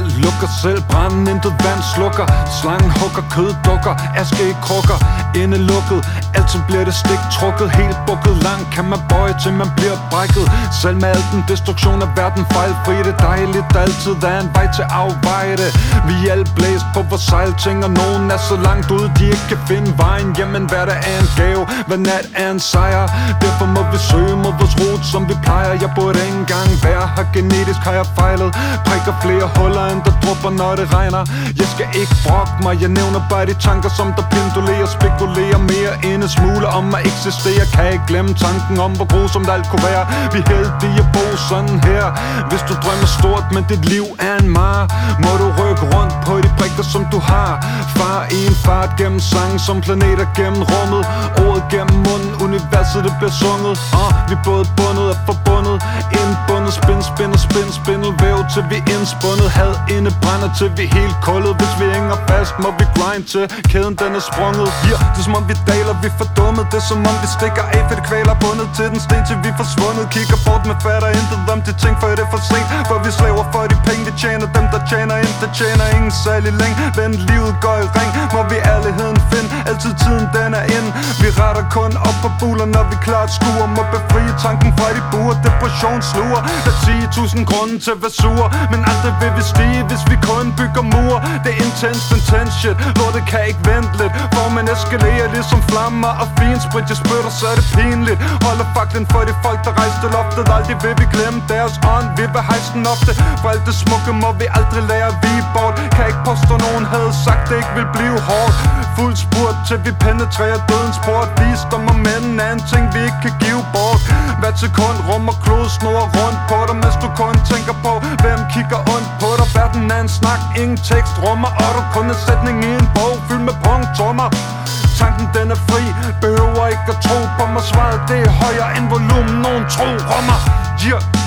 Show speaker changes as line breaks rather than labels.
Alt lukker selv, branden intet vand slukker. Slangen hugger, kød dukker, aske i krukker. Inde lukket, altid bliver det stik trukket. Helt bukket, langt kan man bøje til man bliver brækket. Selv med al den destruktion af verden fejlfri Det er dejligt, der altid er en vej til afveje Vi er alle blæst på vores sejlting Og nogen er så langt ude, de ikke kan finde vejen Jamen hverdag er en gave, hvad nat er en sejr. Derfor må vi søge mod som vi plejer. Jeg burde ikke engang være her, genetisk har jeg fejlet. Prikker flere huller, end der dropper, når det regner. Jeg skal ikke brokke mig, jeg nævner bare de tanker, som der pendulerer Spekulerer mere end en smule om at eksistere. Kan ikke glemme tanken om, hvor grusomt alt kunne være. Vi er heldige at bo sådan her. Hvis du drømmer stort, men dit liv er en mar Må du rykke rundt på de prikker som du har. Far i en fart gennem sang som planeter gennem rummet. Ordet gennem munden, universet det bliver sunget uh, ah, Vi er både bundet og forbundet. Indbundet, spin, spin og spin, spindel Væv til vi indspundet. Had inde brænder til vi helt kullet. Hvis vi hænger fast, må vi grind til. Kæden den er sprunget. Yeah, Det er som om vi daler, vi er fordummet. Det er som om vi stikker af, for det kvaler bundet til den sten Til vi er forsvundet. Kigger bort med fatter intet om de ting, for det er for sent. For vi slaver for de penge, vi tjener. Dem der tjener ind, der tjener ingen særlig længe. Vend livet går i ring, må vi ærligheden finde Alt retter kun op på buler, når vi klart skuer Må befrie tanken fra de buer Depression sluger. Der er 10.000 grunde til at være sur Men aldrig vil vi stige, hvis vi kun bygger mur Det er intense, intense shit Lortet kan ikke vente lidt. Hvor man eskalerer ligesom flammer og finsprit. Jeg spytter, så er det pinligt. Holder faklen for de folk, der rejste loftet. Aldrig vil vi glemme deres ånd. Vi vil hejse den ofte. For alt det smukke må vi aldrig lære at vige bort. Kan ikke påstå, nogen havde sagt, det ikke vil blive hårdt. Fuld spurt til vi penetrerer dødens port. Visdom og mænd er en ting, vi ikke kan give bort. Hvert sekund rummer klod snor rundt på dig Mens du kun tænker på, hvem kigger ondt på dig. Verden er en snak, ingen tekst rummer Og du kun en sætning i en bog fyldt med punktummer. Tanken den er fri, behøver ikke at tro på mig. Svaret det er højere end volumen, nogen tro rummer. Yeah.